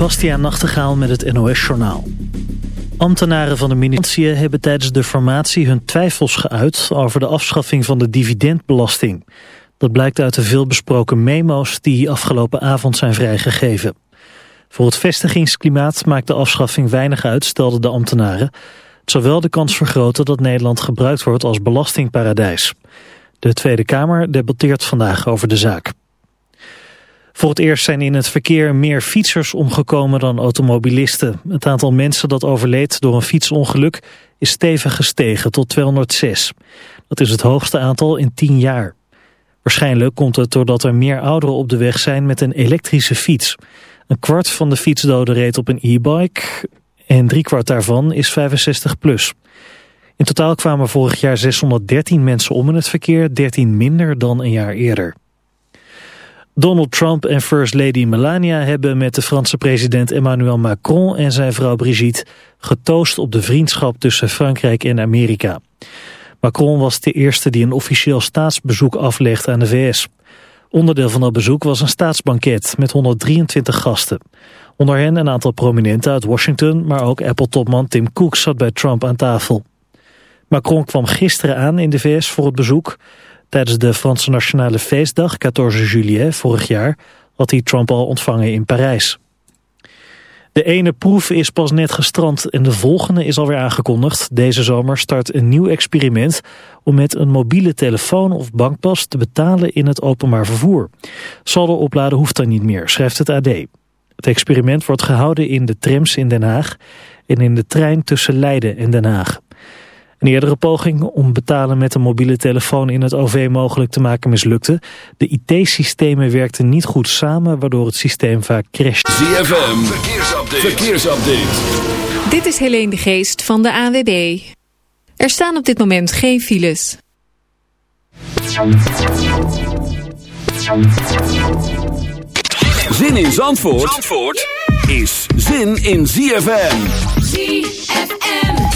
Bastiaan Nachtegaal met het NOS-journaal. Ambtenaren van de ministerie hebben tijdens de formatie hun twijfels geuit over de afschaffing van de dividendbelasting. Dat blijkt uit de veelbesproken memo's die afgelopen avond zijn vrijgegeven. Voor het vestigingsklimaat maakt de afschaffing weinig uit, stelden de ambtenaren. Het zal wel de kans vergroten dat Nederland gebruikt wordt als belastingparadijs. De Tweede Kamer debatteert vandaag over de zaak. Voor het eerst zijn in het verkeer meer fietsers omgekomen dan automobilisten. Het aantal mensen dat overleed door een fietsongeluk is stevig gestegen tot 206. Dat is het hoogste aantal in 10 jaar. Waarschijnlijk komt het doordat er meer ouderen op de weg zijn met een elektrische fiets. Een kwart van de fietsdoden reed op een e-bike en driekwart daarvan is 65 plus. In totaal kwamen vorig jaar 613 mensen om in het verkeer, 13 minder dan een jaar eerder. Donald Trump en First Lady Melania hebben met de Franse president Emmanuel Macron en zijn vrouw Brigitte getoost op de vriendschap tussen Frankrijk en Amerika. Macron was de eerste die een officieel staatsbezoek aflegde aan de VS. Onderdeel van dat bezoek was een staatsbanket met 123 gasten. Onder hen een aantal prominenten uit Washington, maar ook Apple-topman Tim Cook zat bij Trump aan tafel. Macron kwam gisteren aan in de VS voor het bezoek. Tijdens de Franse Nationale Feestdag, 14 juli vorig jaar, had hij Trump al ontvangen in Parijs. De ene proef is pas net gestrand en de volgende is alweer aangekondigd. Deze zomer start een nieuw experiment om met een mobiele telefoon of bankpas te betalen in het openbaar vervoer. Saldo opladen hoeft dan niet meer, schrijft het AD. Het experiment wordt gehouden in de trams in Den Haag en in de trein tussen Leiden en Den Haag. Een eerdere poging om betalen met een mobiele telefoon in het OV mogelijk te maken mislukte. De IT-systemen werkten niet goed samen, waardoor het systeem vaak crasht. ZFM, verkeersupdate. verkeersupdate. Dit is Helene de Geest van de AWB. Er staan op dit moment geen files. Zin in Zandvoort? Zandvoort? is zin in ZFM. ZFM.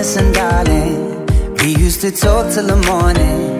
Listen, darling, we used to talk till the morning.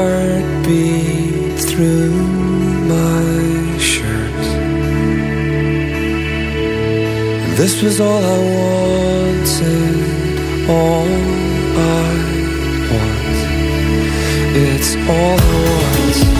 heartbeat through my shirt This was all I wanted, all I wanted. It's all I wanted.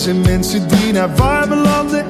zijn mensen die naar warme belanden.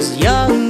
Was younger,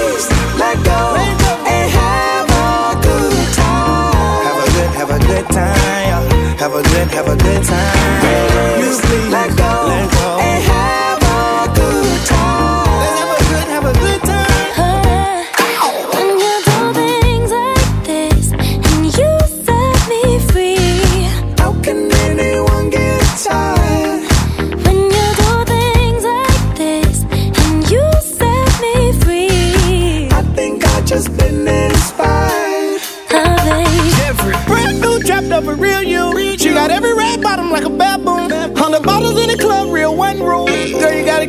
have a good have a good time Have a good have a good time.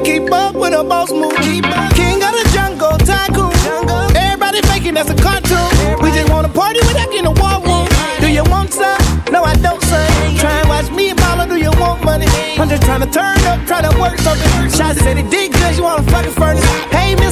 Keep up with a boss move. King of the jungle, tycoon. Everybody faking that's a cartoon. We just wanna party without getting a war room. Do you want some? No, I don't, son. Try and watch me and Mama, do you want money? I'm just trying to turn up, try to work something. Shots said it did good, you wanna fucking furnace. Hey, mister,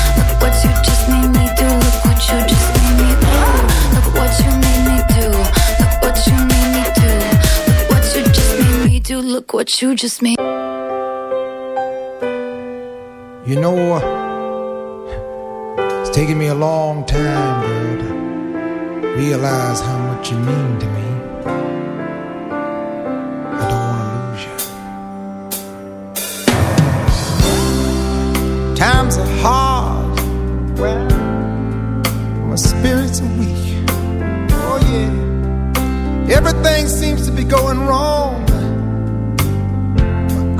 Look what you just made. You know, it's taken me a long time, girl, to realize how much you mean to me. I don't want to lose you. Times are hard. Well, my spirits are weak. Oh, yeah. Everything seems to be going wrong.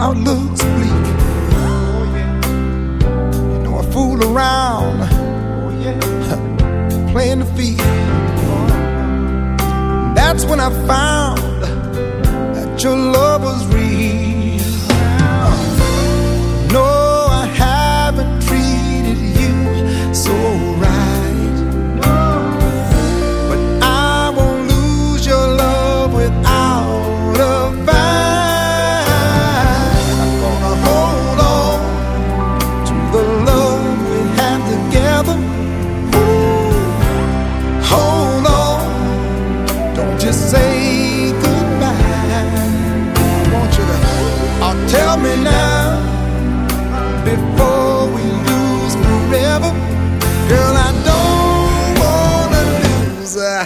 Outlook's bleak. Oh, yeah. You know, I fool around, oh, playing the field. That's when I found that your love was real. Before we lose forever, girl. I don't wanna lose. Uh,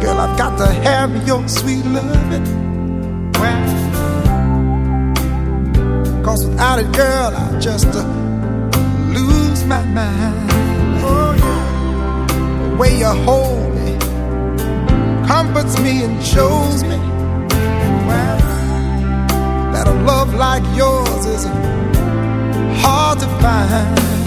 girl, I've got to have your sweet loving. Cause without it, girl, I just uh, lose my mind. Oh. The way you hold me comforts me and shows me a love like yours is hard to find.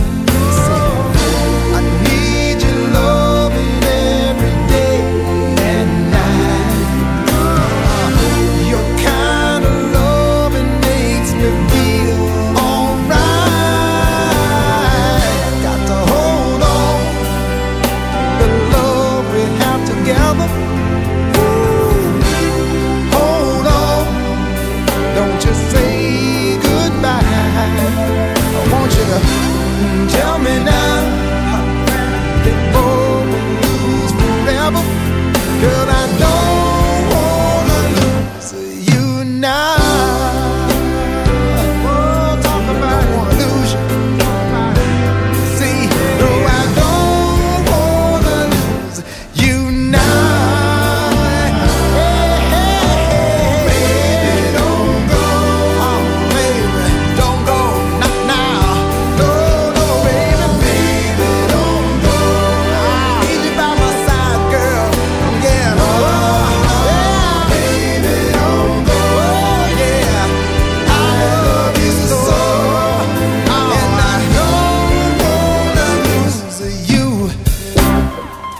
Girl, I don't.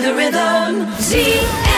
the rhythm. Z.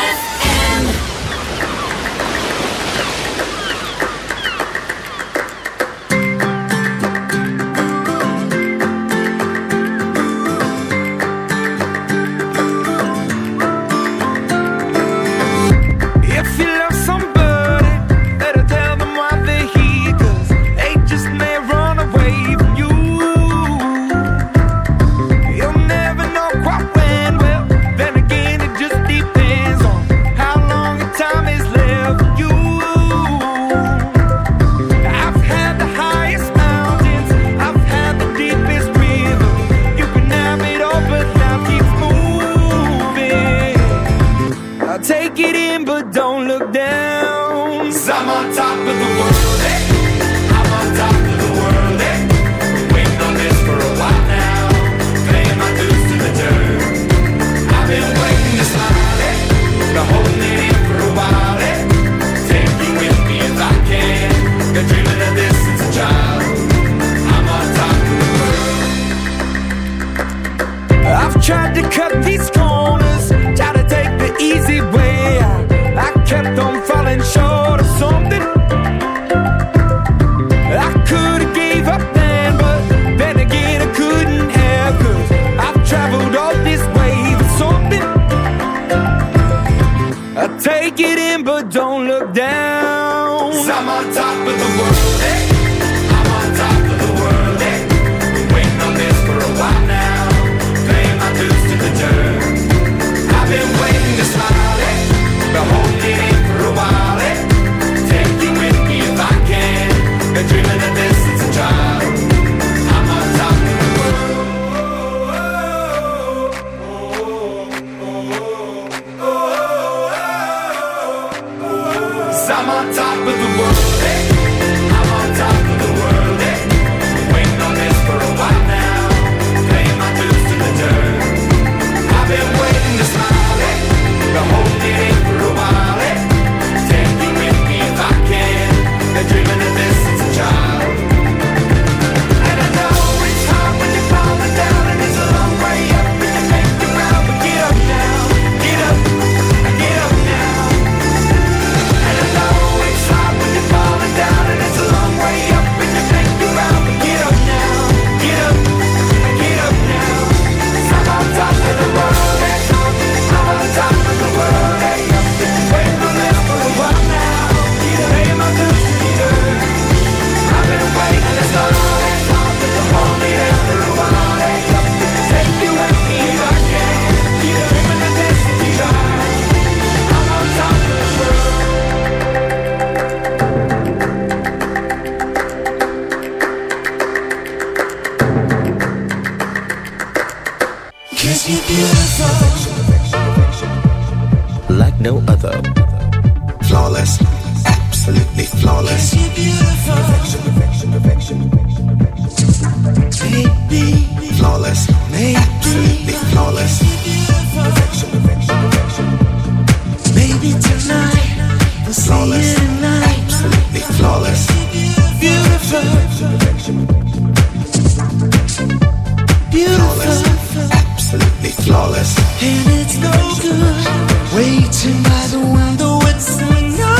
absolutely flawless. And it's no good waiting by the window, it's enough.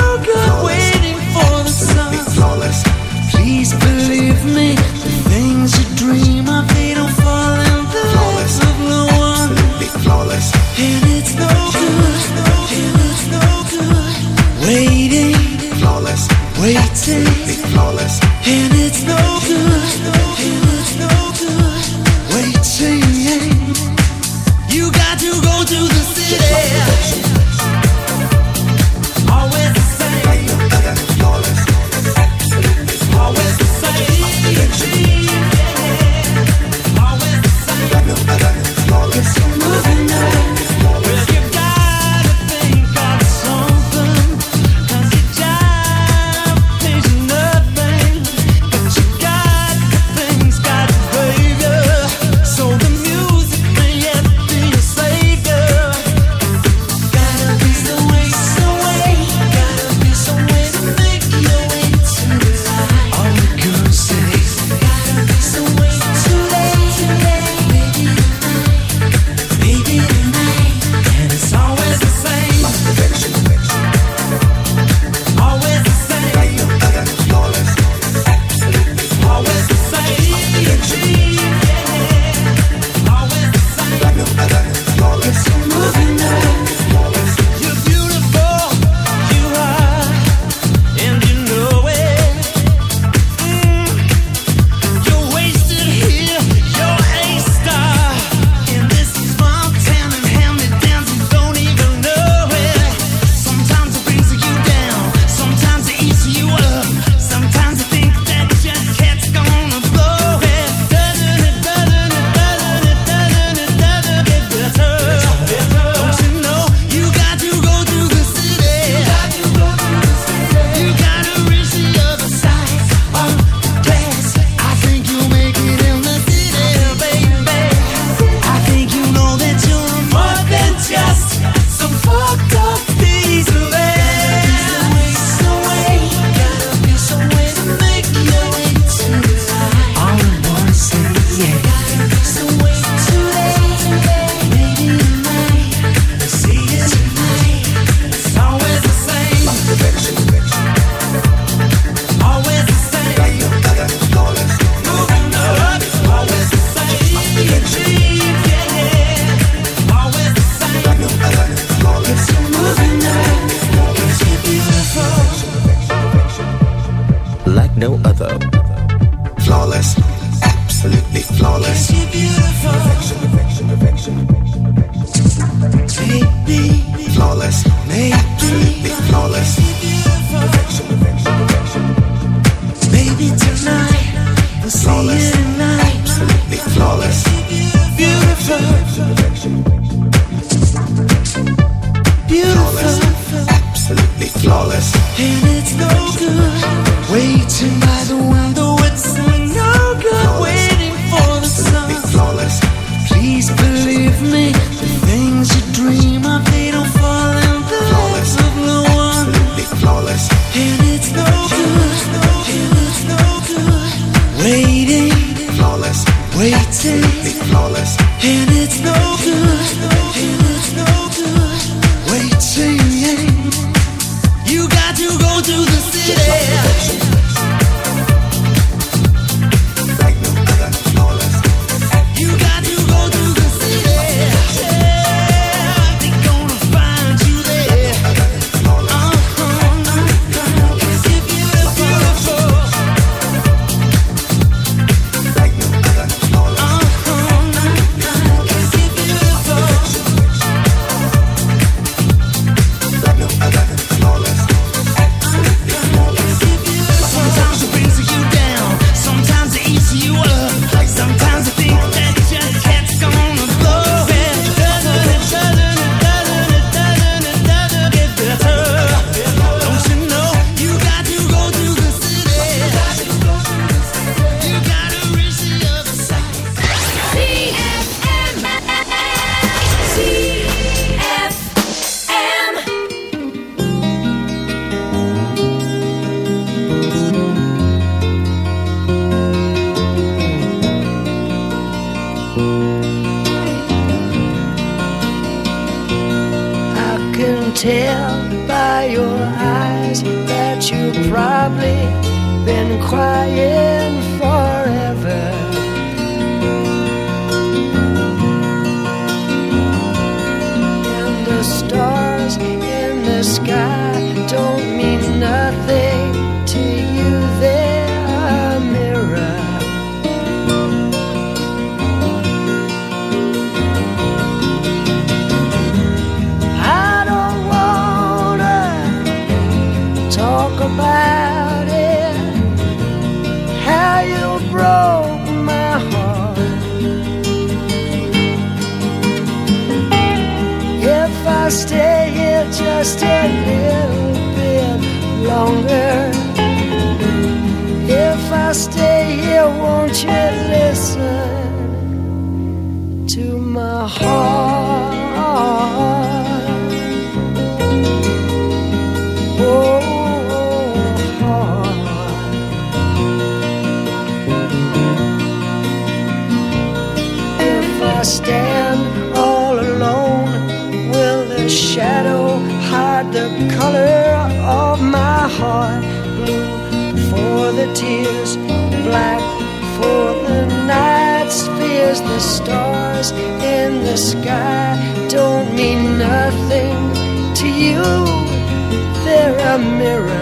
good. the sky don't mean nothing to you. They're a mirror.